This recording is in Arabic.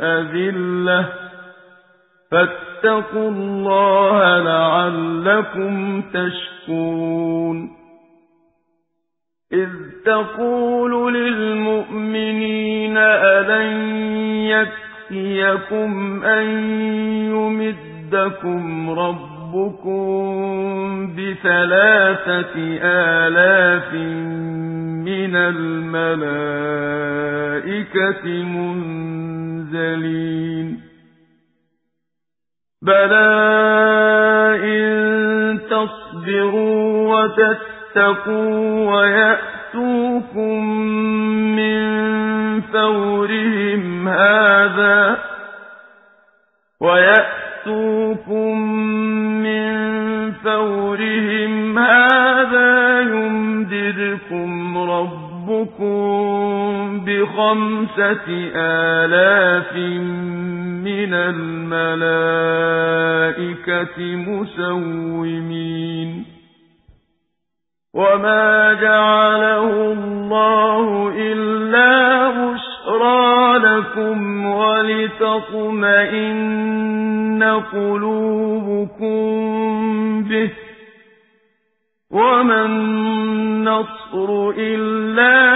أَذِلَّةٌ فَاتَّقُوا اللَّهَ لَعَلَّكُمْ تَشْكُرُونَ إِذْ تَقُولُ لِلْمُؤْمِنِينَ أَلَن يَكْفِيَكُمْ أَن يُمِدَّكُمْ رَبُّكُم بِثَلَاثَةِ آلَافٍ مِّنَ الْمَلَائِكَةِ مُنزَلِينَ بَلَىٰ إِن تَصْبِرُوا وَتَتَّقُوا وَيَأْتُوكُم مِّن فَوْرِهِمْ هَٰذَا يُمْدِدْكُمْ رَبُّكُم بِخَمْسَةِ آلَافٍ مِّنَ الْمَلَائِكَةِ مُسَوِّمِينَ. وَمَا جَعَلَهُ اللَّهُ إِلَّا بُشْرَىٰ لَكُمْ وَلِتَطْمَئِنَّ قُلُوبُكُم بِهِ ۗ. وَمَا النَّصْرُ إِلَّا